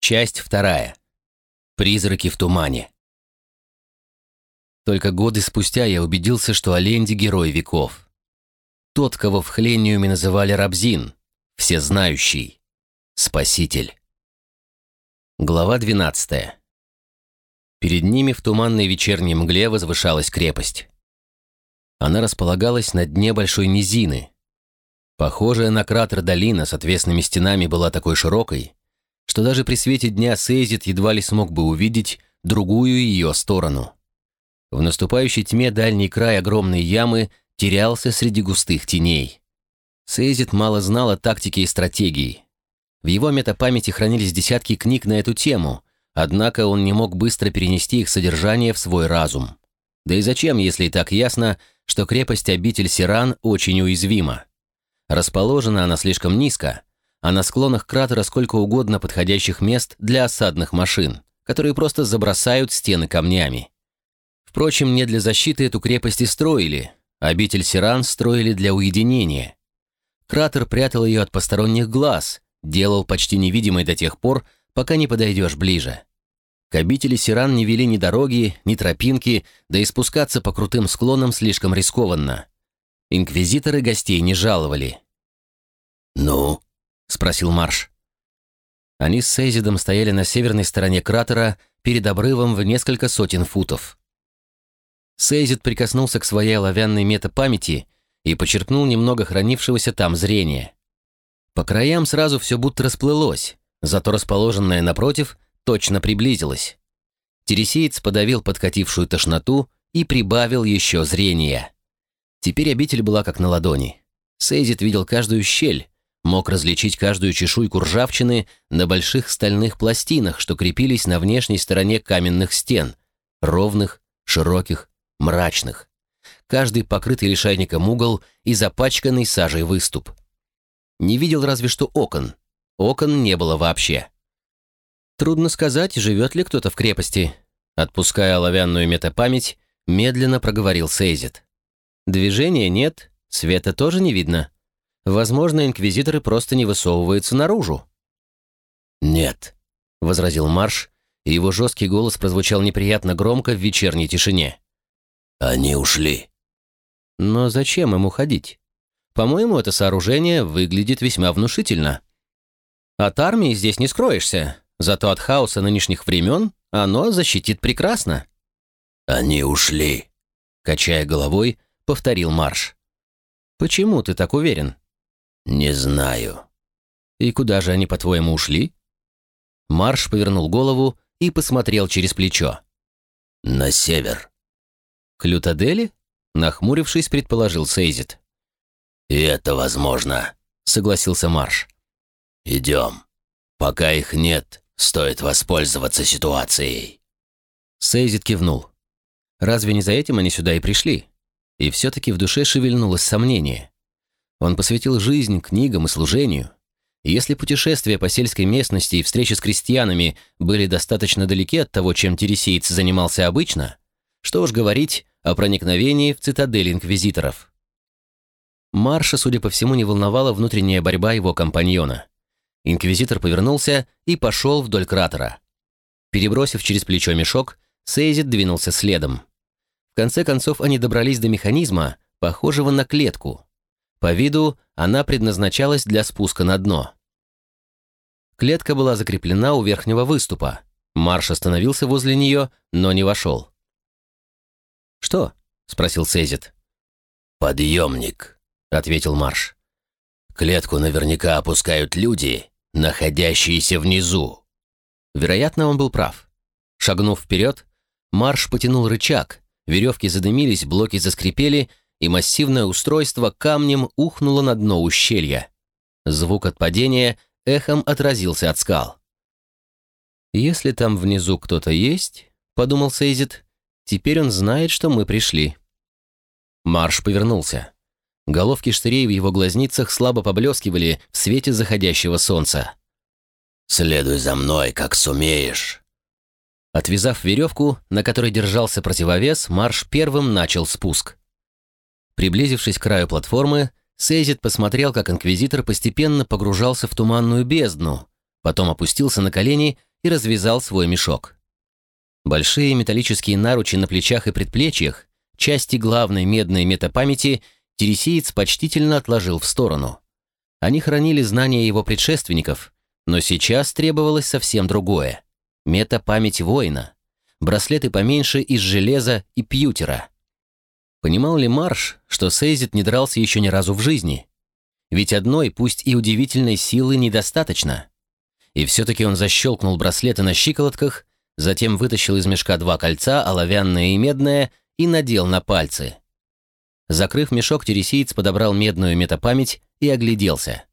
Часть вторая. Призраки в тумане. Только годы спустя я убедился, что Оленди — герой веков. Тот, кого в Хлениуме называли Рабзин, всезнающий, спаситель. Глава 12. Перед ними в туманной вечерней мгле возвышалась крепость. Она располагалась на дне большой низины. Похожая на кратер долина с отвесными стенами была такой широкой, что даже при свете дня Сейзит едва ли смог бы увидеть другую ее сторону. В наступающей тьме дальний край огромной ямы терялся среди густых теней. Сейзит мало знал о тактике и стратегии. В его метапамяти хранились десятки книг на эту тему, однако он не мог быстро перенести их содержание в свой разум. Да и зачем, если и так ясно, что крепость-обитель Сиран очень уязвима? Расположена она слишком низко, а на склонах кратера сколько угодно подходящих мест для осадных машин, которые просто забросают стены камнями. Впрочем, не для защиты эту крепость и строили, обитель Сиран строили для уединения. Кратер прятал ее от посторонних глаз, делал почти невидимой до тех пор, пока не подойдешь ближе. К обители Сиран не вели ни дороги, ни тропинки, да и спускаться по крутым склонам слишком рискованно. Инквизиторы гостей не жаловали. «Ну?» — спросил Марш. Они с Сейзидом стояли на северной стороне кратера перед обрывом в несколько сотен футов. Сейзид прикоснулся к своей оловянной метапамяти и почерпнул немного хранившегося там зрения. По краям сразу все будто расплылось, зато расположенное напротив точно приблизилось. Тересиец подавил подкатившую тошноту и прибавил еще зрения. Теперь обитель была как на ладони. Сейзит видел каждую щель, мог различить каждую чешуйку ржавчины на больших стальных пластинах, что крепились на внешней стороне каменных стен, ровных, широких, мрачных. Каждый покрытый лишайником угол и запачканный сажей выступ. Не видел разве что окон. Окон не было вообще. Трудно сказать, живет ли кто-то в крепости. Отпуская оловянную метапамять, медленно проговорил Сейзит. Движения нет, света тоже не видно. Возможно, инквизиторы просто не высовываются наружу. «Нет», — возразил Марш, и его жесткий голос прозвучал неприятно громко в вечерней тишине. «Они ушли». «Но зачем им уходить? По-моему, это сооружение выглядит весьма внушительно. От армии здесь не скроешься, зато от хаоса нынешних времен оно защитит прекрасно». «Они ушли», — качая головой, повторил Марш. «Почему ты так уверен?» «Не знаю». «И куда же они, по-твоему, ушли?» Марш повернул голову и посмотрел через плечо. «На север». «К Лютадели?» Нахмурившись, предположил Сейзит. «И это возможно», — согласился Марш. «Идем. Пока их нет, стоит воспользоваться ситуацией». Сейзит кивнул. «Разве не за этим они сюда и пришли?» И все-таки в душе шевельнулось сомнение. Он посвятил жизнь книгам и служению. Если путешествия по сельской местности и встречи с крестьянами были достаточно далеки от того, чем тересиец занимался обычно, что уж говорить о проникновении в цитадель инквизиторов. Марша, судя по всему, не волновала внутренняя борьба его компаньона. Инквизитор повернулся и пошел вдоль кратера. Перебросив через плечо мешок, Сейзит двинулся следом. В конце концов они добрались до механизма, похожего на клетку, по виду она предназначалась для спуска на дно. Клетка была закреплена у верхнего выступа. Марш остановился возле нее, но не вошел. «Что?» — спросил Сезит. «Подъемник», — ответил Марш. «Клетку наверняка опускают люди, находящиеся внизу». Вероятно, он был прав. Шагнув вперед, Марш потянул рычаг, веревки задымились, блоки заскрипели — и массивное устройство камнем ухнуло на дно ущелья. Звук от падения эхом отразился от скал. «Если там внизу кто-то есть», — подумал Сейзит, — «теперь он знает, что мы пришли». Марш повернулся. Головки штырей в его глазницах слабо поблескивали в свете заходящего солнца. «Следуй за мной, как сумеешь». Отвязав веревку, на которой держался противовес, Марш первым начал спуск. Приблизившись к краю платформы, Сейзит посмотрел, как инквизитор постепенно погружался в туманную бездну, потом опустился на колени и развязал свой мешок. Большие металлические наручи на плечах и предплечьях, части главной медной метапамяти, тересиец почтительно отложил в сторону. Они хранили знания его предшественников, но сейчас требовалось совсем другое. Метапамять воина. Браслеты поменьше из железа и пьютера. Понимал ли Марш, что Сейзит не дрался еще ни разу в жизни? Ведь одной, пусть и удивительной силы, недостаточно. И все-таки он защелкнул браслеты на щиколотках, затем вытащил из мешка два кольца, оловянное и медное, и надел на пальцы. Закрыв мешок, тересиец подобрал медную метапамять и огляделся.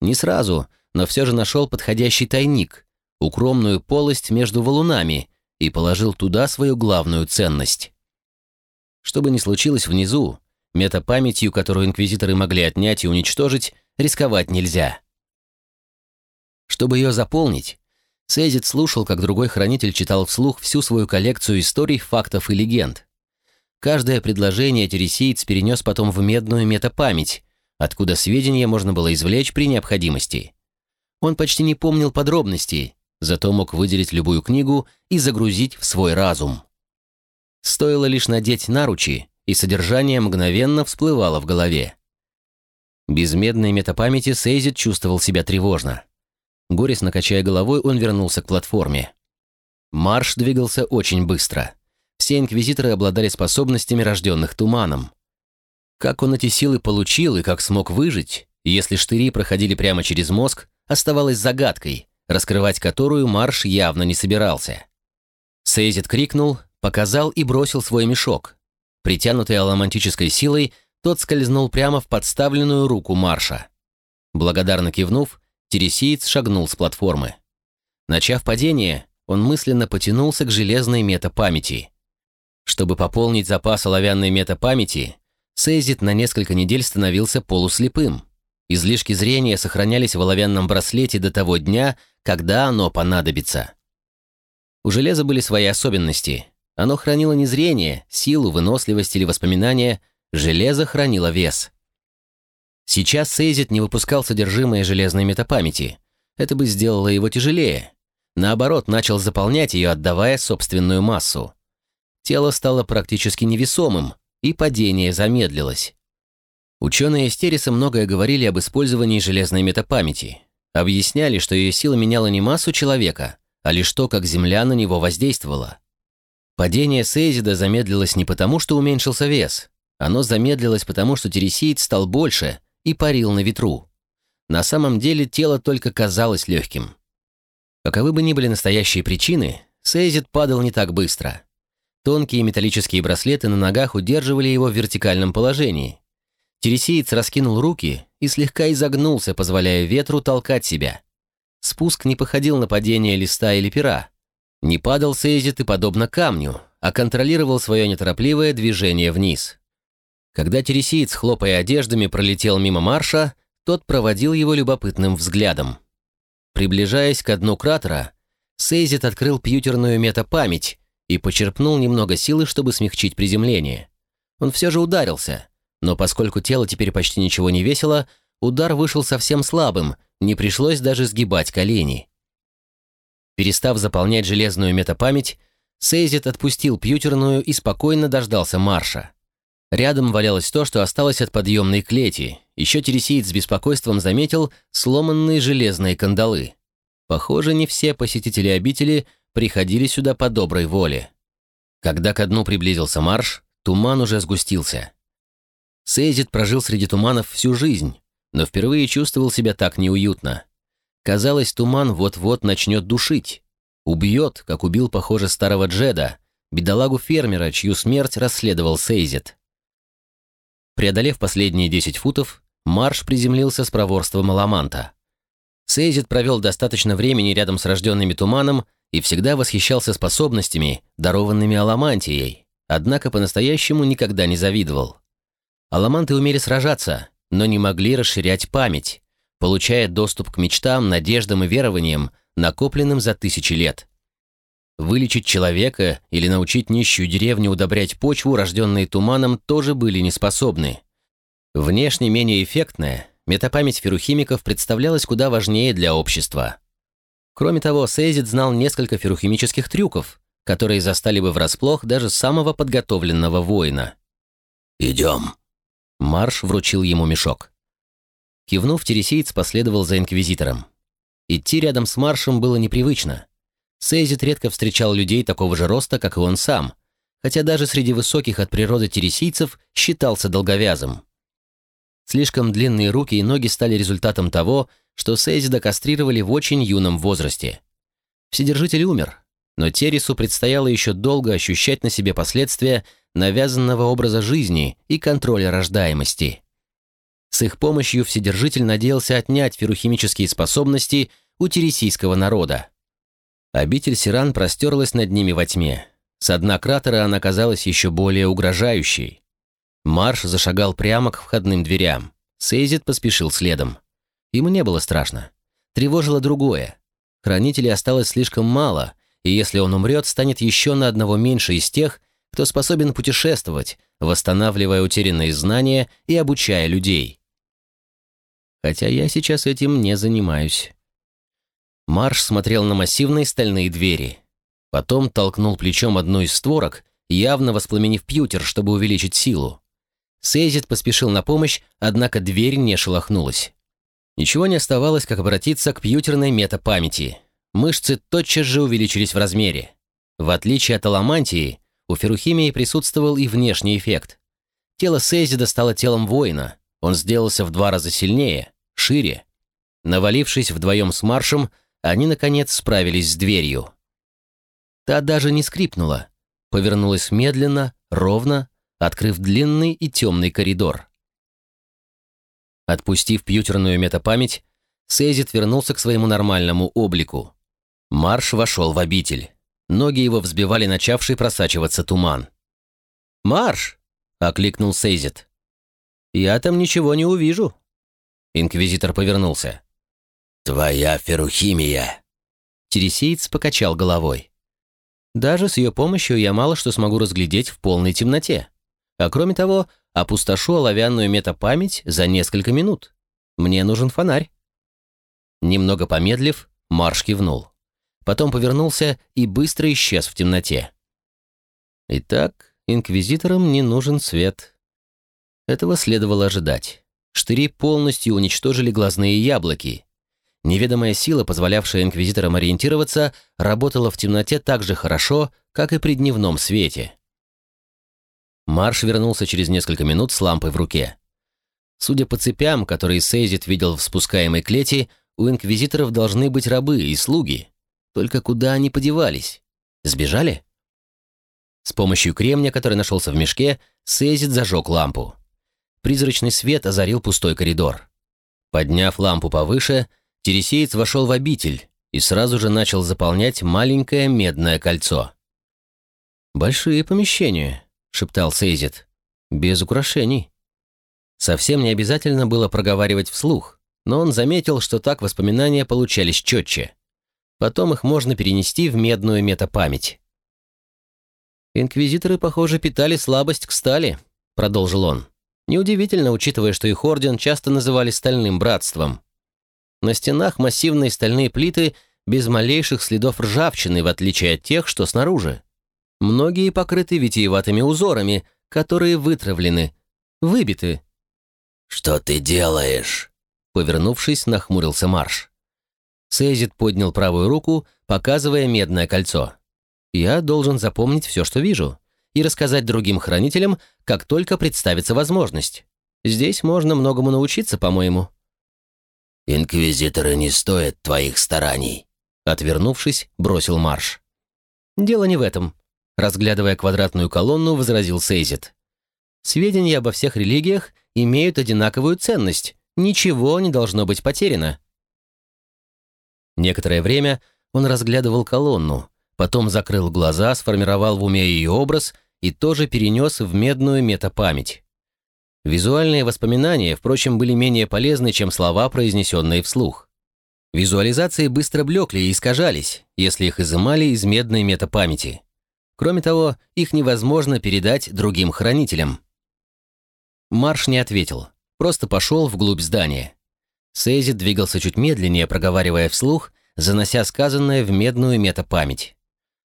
Не сразу, но все же нашел подходящий тайник, укромную полость между валунами, и положил туда свою главную ценность. Что бы ни случилось внизу, метапамятью, которую инквизиторы могли отнять и уничтожить, рисковать нельзя. Чтобы ее заполнить, Сейзит слушал, как другой хранитель читал вслух всю свою коллекцию историй, фактов и легенд. Каждое предложение тересиец перенес потом в медную метапамять, откуда сведения можно было извлечь при необходимости. Он почти не помнил подробностей, зато мог выделить любую книгу и загрузить в свой разум. Стоило лишь надеть наручи, и содержание мгновенно всплывало в голове. Без медной метапамяти Сейзит чувствовал себя тревожно. Горестно качая головой, он вернулся к платформе. Марш двигался очень быстро. Все инквизиторы обладали способностями, рожденных туманом. Как он эти силы получил и как смог выжить, если штыри проходили прямо через мозг, оставалось загадкой, раскрывать которую Марш явно не собирался. Сейзит крикнул, показал и бросил свой мешок. Притянутый аламантической силой, тот скользнул прямо в подставленную руку Марша. Благодарно кивнув, Тересиец шагнул с платформы. Начав падение, он мысленно потянулся к железной метапамяти. Чтобы пополнить запас оловянной метапамяти, Сейзит на несколько недель становился полуслепым. Излишки зрения сохранялись в оловянном браслете до того дня, когда оно понадобится. У железа были свои особенности. Оно хранило не зрение, силу, выносливость или воспоминания, железо хранило вес. Сейчас Сейзит не выпускал содержимое железной метапамяти. Это бы сделало его тяжелее. Наоборот, начал заполнять ее, отдавая собственную массу. Тело стало практически невесомым, и падение замедлилось. Ученые из Тереса многое говорили об использовании железной метапамяти. Объясняли, что ее сила меняла не массу человека, а лишь то, как Земля на него воздействовала. Падение Сейзида замедлилось не потому, что уменьшился вес. Оно замедлилось потому, что тересиец стал больше – и парил на ветру. На самом деле тело только казалось легким. Каковы бы ни были настоящие причины, Сейзит падал не так быстро. Тонкие металлические браслеты на ногах удерживали его в вертикальном положении. Тересиец раскинул руки и слегка изогнулся, позволяя ветру толкать себя. Спуск не походил на падение листа или пера. Не падал Сейзит и подобно камню, а контролировал свое неторопливое движение вниз. Когда тересиец, хлопая одеждами, пролетел мимо Марша, тот проводил его любопытным взглядом. Приближаясь к дну кратера, Сейзит открыл пьютерную метапамять и почерпнул немного силы, чтобы смягчить приземление. Он все же ударился, но поскольку тело теперь почти ничего не весило, удар вышел совсем слабым, не пришлось даже сгибать колени. Перестав заполнять железную метапамять, Сейзит отпустил пьютерную и спокойно дождался марша. Рядом валялось то, что осталось от подъемной клети. Еще тересиец с беспокойством заметил сломанные железные кандалы. Похоже, не все посетители обители приходили сюда по доброй воле. Когда ко дну приблизился марш, туман уже сгустился. Сейзит прожил среди туманов всю жизнь, но впервые чувствовал себя так неуютно. Казалось, туман вот-вот начнет душить. Убьет, как убил, похоже, старого Джеда, бедолагу-фермера, чью смерть расследовал Сейзит. Преодолев последние 10 футов, марш приземлился с проворством Аламанта. Сейзит провел достаточно времени рядом с рожденными туманом и всегда восхищался способностями, дарованными Аламантией, однако по-настоящему никогда не завидовал. Аламанты умели сражаться, но не могли расширять память, получая доступ к мечтам, надеждам и верованиям, накопленным за тысячи лет. Вылечить человека или научить нищую деревню удобрять почву, рожденные туманом, тоже были неспособны. Внешне менее эффектная, метапамять ферухимиков представлялась куда важнее для общества. Кроме того, Сейзит знал несколько ферухимических трюков, которые застали бы врасплох даже самого подготовленного воина. «Идем». Марш вручил ему мешок. Кивнув, тересиец последовал за инквизитором. Идти рядом с Маршем было непривычно. Сейзит редко встречал людей такого же роста, как и он сам, хотя даже среди высоких от природы тересийцев считался долговязым. Слишком длинные руки и ноги стали результатом того, что Сейзида кастрировали в очень юном возрасте. Вседержитель умер, но Тересу предстояло еще долго ощущать на себе последствия навязанного образа жизни и контроля рождаемости. С их помощью Вседержитель надеялся отнять ферухимические способности у тересийского народа. Обитель Сиран простерлась над ними во тьме. С дна кратера она казалась еще более угрожающей. Марш зашагал прямо к входным дверям. Сейзит поспешил следом. Ему не было страшно. Тревожило другое. Хранителей осталось слишком мало, и если он умрет, станет еще на одного меньше из тех, кто способен путешествовать, восстанавливая утерянные знания и обучая людей. Хотя я сейчас этим не занимаюсь. Марш смотрел на массивные стальные двери. Потом толкнул плечом одну из створок, явно воспламенив пьютер, чтобы увеличить силу. Сейзит поспешил на помощь, однако дверь не шелохнулась. Ничего не оставалось, как обратиться к пьютерной метапамяти. Мышцы тотчас же увеличились в размере. В отличие от аламантии, у ферухимии присутствовал и внешний эффект. Тело Сейзида стало телом воина. Он сделался в два раза сильнее, шире. Навалившись вдвоем с маршем, они, наконец, справились с дверью. Та даже не скрипнула. Повернулась медленно, ровно, открыв длинный и темный коридор. Отпустив пьютерную метапамять, Сейзит вернулся к своему нормальному облику. Марш вошел в обитель. Ноги его взбивали начавший просачиваться туман. «Марш!» — окликнул Сейзит. «Я там ничего не увижу». Инквизитор повернулся. «Твоя ферухимия!» Тересиец покачал головой. «Даже с ее помощью я мало что смогу разглядеть в полной темноте. А кроме того, опустошу оловянную метапамять за несколько минут. Мне нужен фонарь». Немного помедлив, Марш кивнул. Потом повернулся и быстро исчез в темноте. Итак, инквизиторам не нужен свет. Этого следовало ожидать. Штыри полностью уничтожили глазные яблоки, Неведомая сила, позволявшая инквизиторам ориентироваться, работала в темноте так же хорошо, как и при дневном свете. Марш вернулся через несколько минут с лампой в руке. Судя по цепям, которые Сейзит видел в спускаемой клети, у инквизиторов должны быть рабы и слуги. Только куда они подевались? Сбежали? С помощью кремня, который нашелся в мешке, Сейзит зажег лампу. Призрачный свет озарил пустой коридор. Подняв лампу повыше, Тересеец вошел в обитель и сразу же начал заполнять маленькое медное кольцо. «Большие помещения», — шептал Сейзит, — «без украшений». Совсем не обязательно было проговаривать вслух, но он заметил, что так воспоминания получались четче. Потом их можно перенести в медную метапамять. «Инквизиторы, похоже, питали слабость к стали», — продолжил он. «Неудивительно, учитывая, что их орден часто называли «стальным братством». На стенах массивные стальные плиты без малейших следов ржавчины, в отличие от тех, что снаружи. Многие покрыты витиеватыми узорами, которые вытравлены, выбиты. «Что ты делаешь?» Повернувшись, нахмурился Марш. Сейзит поднял правую руку, показывая медное кольцо. «Я должен запомнить все, что вижу, и рассказать другим хранителям, как только представится возможность. Здесь можно многому научиться, по-моему». «Инквизиторы не стоят твоих стараний», — отвернувшись, бросил марш. «Дело не в этом», — разглядывая квадратную колонну, возразил Сейзит. «Сведения обо всех религиях имеют одинаковую ценность, ничего не должно быть потеряно». Некоторое время он разглядывал колонну, потом закрыл глаза, сформировал в уме ее образ и тоже перенес в медную метапамять. Визуальные воспоминания, впрочем, были менее полезны, чем слова, произнесенные вслух. Визуализации быстро блекли и искажались, если их изымали из медной метапамяти. Кроме того, их невозможно передать другим хранителям. Марш не ответил, просто пошел вглубь здания. Сейзит двигался чуть медленнее, проговаривая вслух, занося сказанное в медную метапамять.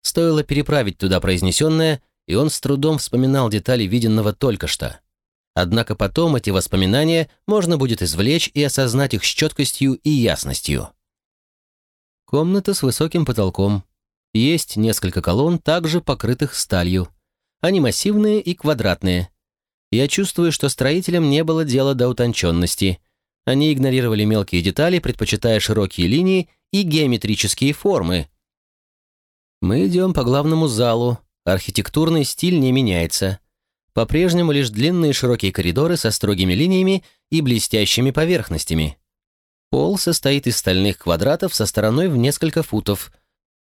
Стоило переправить туда произнесенное, и он с трудом вспоминал детали виденного только что. Однако потом эти воспоминания можно будет извлечь и осознать их с четкостью и ясностью. Комната с высоким потолком. Есть несколько колонн, также покрытых сталью. Они массивные и квадратные. Я чувствую, что строителям не было дела до утонченности. Они игнорировали мелкие детали, предпочитая широкие линии и геометрические формы. Мы идем по главному залу. Архитектурный стиль не меняется. По-прежнему лишь длинные широкие коридоры со строгими линиями и блестящими поверхностями. Пол состоит из стальных квадратов со стороной в несколько футов.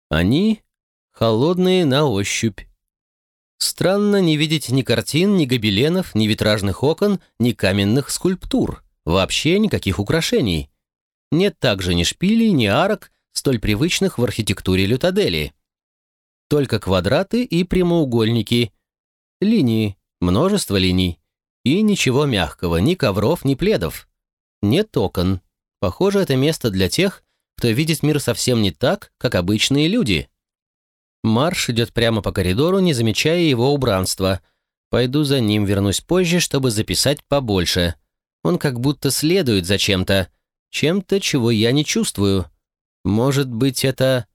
Они холодные на ощупь. Странно не видеть ни картин, ни гобеленов, ни витражных окон, ни каменных скульптур. Вообще никаких украшений. Нет также ни шпилей, ни арок, столь привычных в архитектуре Лютадели. Только квадраты и прямоугольники. Линии, множество линий. И ничего мягкого, ни ковров, ни пледов. Нет окон. Похоже, это место для тех, кто видит мир совсем не так, как обычные люди. Марш идет прямо по коридору, не замечая его убранства. Пойду за ним, вернусь позже, чтобы записать побольше. Он как будто следует за чем-то. Чем-то, чего я не чувствую. Может быть, это...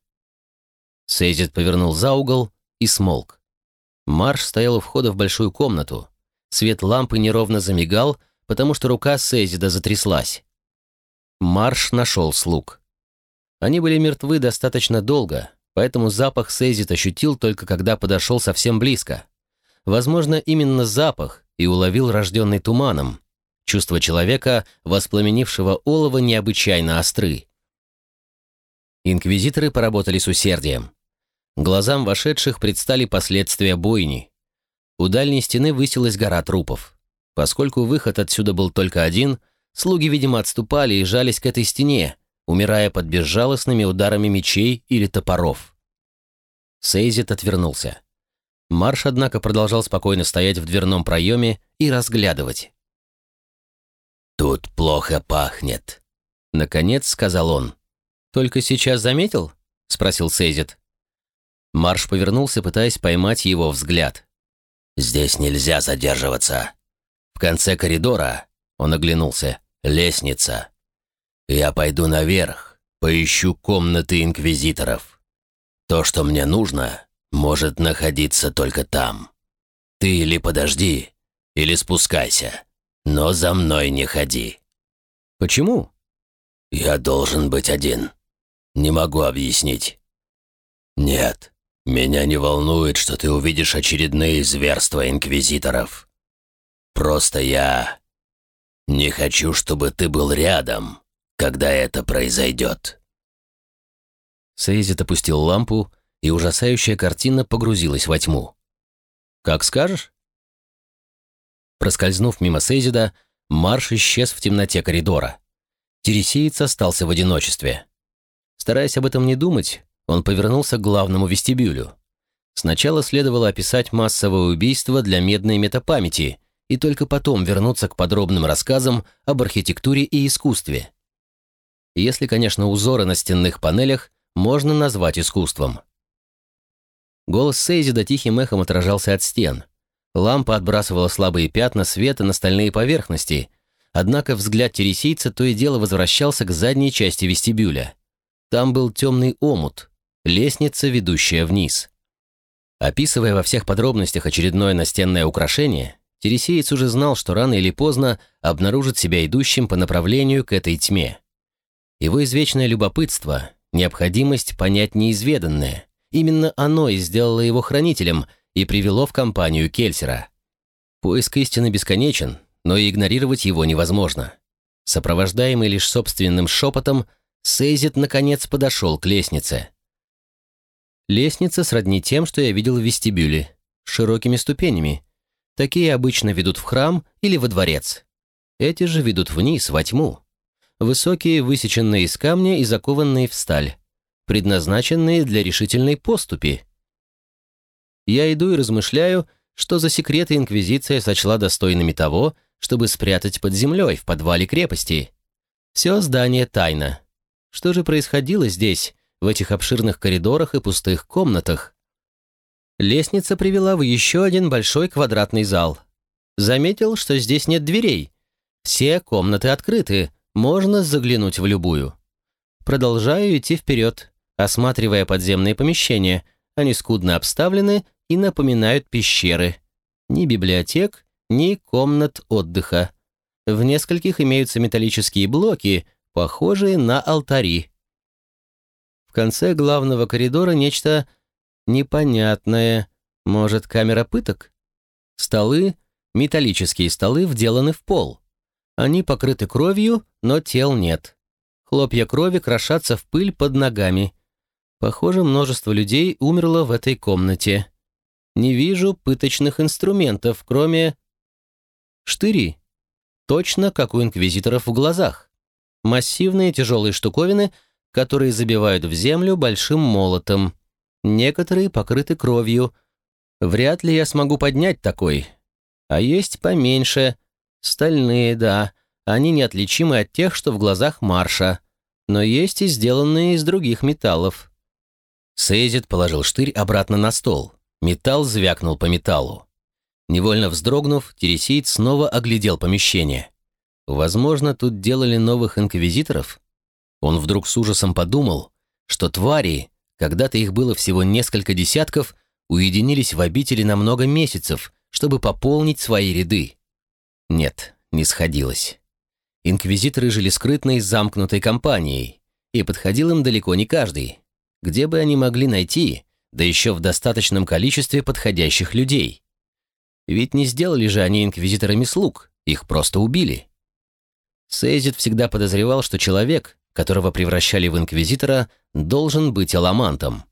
Сейзит повернул за угол и смолк. Марш стоял у входа в большую комнату. Свет лампы неровно замигал, потому что рука Сейзида затряслась. Марш нашел слуг. Они были мертвы достаточно долго, поэтому запах Сейзит ощутил только когда подошел совсем близко. Возможно, именно запах и уловил рожденный туманом. Чувство человека, воспламенившего олово, необычайно остры. Инквизиторы поработали с усердием. Глазам вошедших предстали последствия бойни. У дальней стены высилась гора трупов. Поскольку выход отсюда был только один, Слуги, видимо, отступали и жались к этой стене, умирая под безжалостными ударами мечей или топоров. Сейзит отвернулся. Марш, однако, продолжал спокойно стоять в дверном проеме и разглядывать. «Тут плохо пахнет», — наконец сказал он. «Только сейчас заметил?» — спросил Сейзит. Марш повернулся, пытаясь поймать его взгляд. «Здесь нельзя задерживаться. В конце коридора...» — он оглянулся. Лестница. Я пойду наверх, поищу комнаты инквизиторов. То, что мне нужно, может находиться только там. Ты или подожди, или спускайся, но за мной не ходи. Почему? Я должен быть один. Не могу объяснить. Нет, меня не волнует, что ты увидишь очередные зверства инквизиторов. Просто я не хочу, чтобы ты был рядом, когда это произойдет». Сейзит опустил лампу, и ужасающая картина погрузилась во тьму. «Как скажешь?» Проскользнув мимо Сейзида, Марш исчез в темноте коридора. Тересиец остался в одиночестве. Стараясь об этом не думать, он повернулся к главному вестибюлю. Сначала следовало описать массовое убийство для медной метапамяти и только потом вернуться к подробным рассказам об архитектуре и искусстве. Если, конечно, узоры на стенных панелях можно назвать искусством. Голос Сейзида тихим эхом отражался от стен. Лампа отбрасывала слабые пятна света на стальные поверхности, однако взгляд тересийца то и дело возвращался к задней части вестибюля. Там был темный омут, лестница, ведущая вниз. Описывая во всех подробностях очередное настенное украшение, Тересеец уже знал, что рано или поздно обнаружит себя идущим по направлению к этой тьме. Его извечное любопытство, необходимость понять неизведанное, именно оно и сделало его хранителем и привело в компанию Кельсера. Поиск истины бесконечен, но и игнорировать его невозможно. Сопровождаемый лишь собственным шепотом, Сейзит наконец подошел к лестнице. Лестница сродни тем, что я видел в вестибюле, широкими ступенями, Такие обычно ведут в храм или во дворец. Эти же ведут вниз, во тьму. Высокие, высеченные из камня и закованные в сталь, предназначенные для решительной поступи. Я иду и размышляю, что за секреты Инквизиция сочла достойными того, чтобы спрятать под землей в подвале крепости. Все здание тайна. Что же происходило здесь, в этих обширных коридорах и пустых комнатах? Лестница привела в еще один большой квадратный зал. Заметил, что здесь нет дверей. Все комнаты открыты, можно заглянуть в любую. Продолжаю идти вперед, осматривая подземные помещения. Они скудно обставлены и напоминают пещеры. Ни библиотек, ни комнат отдыха. В нескольких имеются металлические блоки, похожие на алтари. Конце главного коридора нечто непонятное. Может, камера пыток? Столы, металлические столы, вделаны в пол. Они покрыты кровью, но тел нет. Хлопья крови крошатся в пыль под ногами. Похоже, множество людей умерло в этой комнате. Не вижу пыточных инструментов, кроме... Штыри. Точно, как у инквизиторов в глазах. Массивные тяжелые штуковины, которые забивают в землю большим молотом. Некоторые покрыты кровью. Вряд ли я смогу поднять такой. А есть поменьше. Стальные, да. Они неотличимы от тех, что в глазах Марша. Но есть и сделанные из других металлов. Сейзит положил штырь обратно на стол. Металл звякнул по металлу. Невольно вздрогнув, Тересейд снова оглядел помещение. Возможно, тут делали новых инквизиторов? Он вдруг с ужасом подумал, что твари, когда-то их было всего несколько десятков, уединились в обители на много месяцев, чтобы пополнить свои ряды. Нет, не сходилось. Инквизиторы жили скрытной, замкнутой компанией, и подходил им далеко не каждый. Где бы они могли найти, да еще в достаточном количестве подходящих людей? Ведь не сделали же они инквизиторами слуг, их просто убили. Сейзит всегда подозревал, что человек, которого превращали в инквизитора, должен быть аламантом.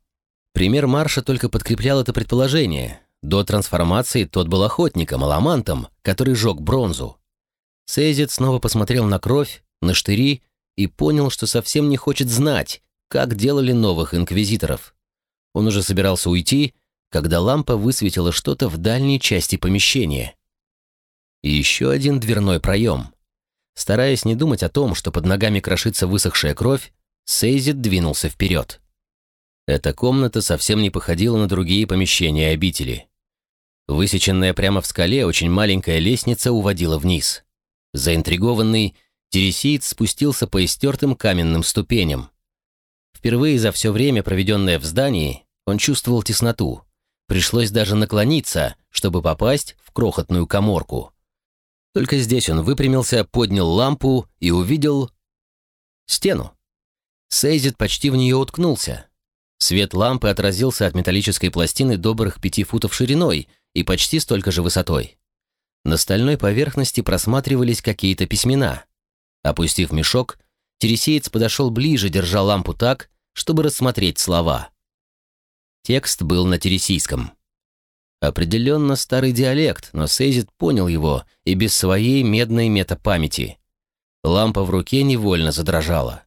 Пример Марша только подкреплял это предположение. До трансформации тот был охотником, аламантом, который жег бронзу. Сейзит снова посмотрел на кровь, на штыри и понял, что совсем не хочет знать, как делали новых инквизиторов. Он уже собирался уйти, когда лампа высветила что-то в дальней части помещения. И еще один дверной проем. Стараясь не думать о том, что под ногами крошится высохшая кровь, Сейзит двинулся вперед. Эта комната совсем не походила на другие помещения обители. Высеченная прямо в скале очень маленькая лестница уводила вниз. Заинтригованный, Тересиец спустился по истертым каменным ступеням. Впервые за все время, проведенное в здании, он чувствовал тесноту. Пришлось даже наклониться, чтобы попасть в крохотную коморку. Только здесь он выпрямился, поднял лампу и увидел... стену. Сейзит почти в нее уткнулся. Свет лампы отразился от металлической пластины добрых пяти футов шириной и почти столько же высотой. На стальной поверхности просматривались какие-то письмена. Опустив мешок, Тересеец подошел ближе, держа лампу так, чтобы рассмотреть слова. Текст был на тересийском. Определенно старый диалект, но Сейзит понял его и без своей медной метапамяти. Лампа в руке невольно задрожала.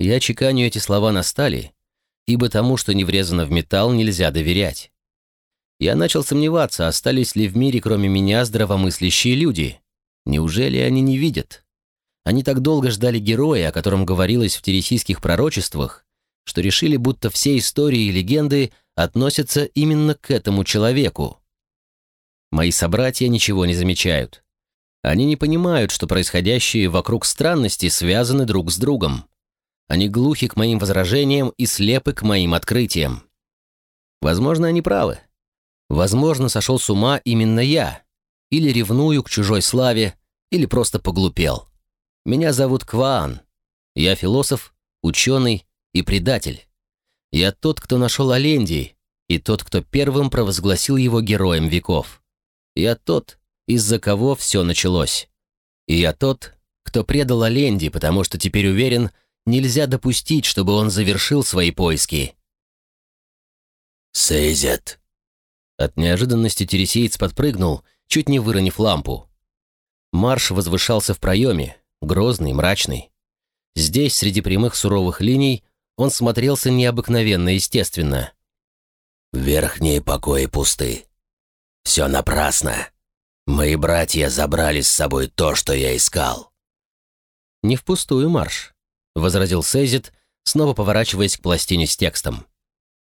Я чеканю эти слова на стали, ибо тому, что не врезано в металл, нельзя доверять. Я начал сомневаться, остались ли в мире кроме меня здравомыслящие люди. Неужели они не видят? Они так долго ждали героя, о котором говорилось в тересийских пророчествах, что решили, будто все истории и легенды относятся именно к этому человеку. Мои собратья ничего не замечают. Они не понимают, что происходящие вокруг странности связаны друг с другом. Они глухи к моим возражениям и слепы к моим открытиям. Возможно, они правы. Возможно, сошел с ума именно я. Или ревную к чужой славе, или просто поглупел. Меня зовут Кваан. Я философ, ученый и предатель. Я тот, кто нашел Олендий, и тот, кто первым провозгласил его героем веков. Я тот, из-за кого все началось. И я тот, кто предал Оленди, потому что теперь уверен, нельзя допустить, чтобы он завершил свои поиски. «Сейзет!» От неожиданности тересеец подпрыгнул, чуть не выронив лампу. Марш возвышался в проеме, грозный, мрачный. Здесь, среди прямых суровых линий, он смотрелся необыкновенно естественно. «Верхние покои пусты. Все напрасно. Мои братья забрали с собой то, что я искал». «Не впустую, Марш. возразил Сейзит, снова поворачиваясь к пластине с текстом.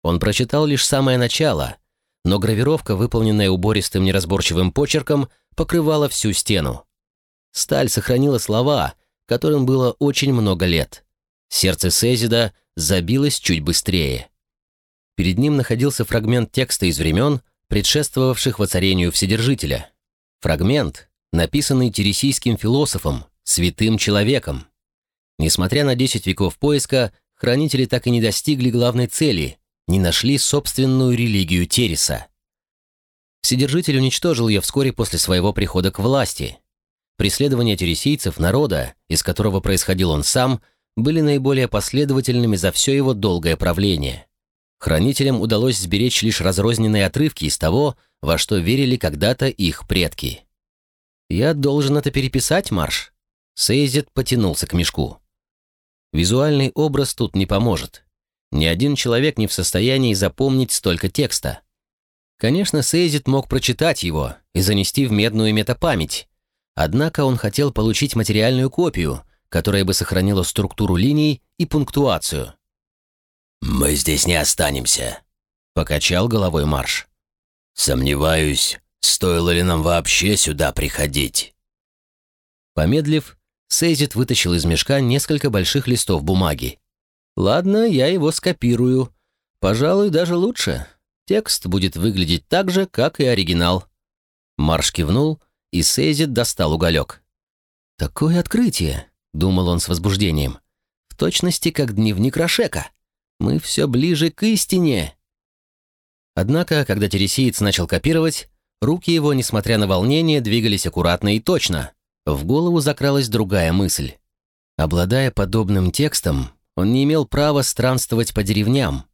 Он прочитал лишь самое начало, но гравировка, выполненная убористым неразборчивым почерком, покрывала всю стену. Сталь сохранила слова, которым было очень много лет. Сердце Сезида забилось чуть быстрее. Перед ним находился фрагмент текста из времен, предшествовавших воцарению Вседержителя. Фрагмент, написанный тересийским философом, святым человеком. Несмотря на 10 веков поиска, хранители так и не достигли главной цели, не нашли собственную религию Тереса. Вседержитель уничтожил ее вскоре после своего прихода к власти. Преследования тересийцев, народа, из которого происходил он сам, были наиболее последовательными за все его долгое правление. Хранителям удалось сберечь лишь разрозненные отрывки из того, во что верили когда-то их предки. «Я должен это переписать, Марш?» Сейзет потянулся к мешку. Визуальный образ тут не поможет. Ни один человек не в состоянии запомнить столько текста. Конечно, Сейзит мог прочитать его и занести в медную метапамять. Однако он хотел получить материальную копию, которая бы сохранила структуру линий и пунктуацию. «Мы здесь не останемся», — покачал головой Марш. «Сомневаюсь, стоило ли нам вообще сюда приходить». Помедлив, Сейзит вытащил из мешка несколько больших листов бумаги. «Ладно, я его скопирую. Пожалуй, даже лучше. Текст будет выглядеть так же, как и оригинал». Марш кивнул, и Сейзит достал уголек. «Такое открытие», — думал он с возбуждением. «В точности, как дневник Рошека. Мы все ближе к истине». Однако, когда тересиец начал копировать, руки его, несмотря на волнение, двигались аккуратно и точно. В голову закралась другая мысль. Обладая подобным текстом, он не имел права странствовать по деревням.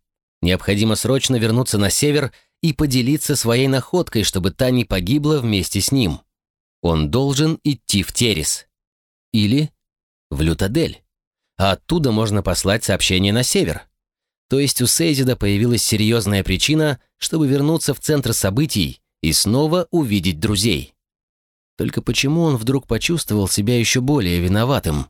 Необходимо срочно вернуться на север и поделиться своей находкой, чтобы та не погибла вместе с ним. Он должен идти в Терес. Или в Лютадель. А оттуда можно послать сообщение на север. То есть у Сейзида появилась серьезная причина, чтобы вернуться в центр событий и снова увидеть друзей. Только почему он вдруг почувствовал себя еще более виноватым?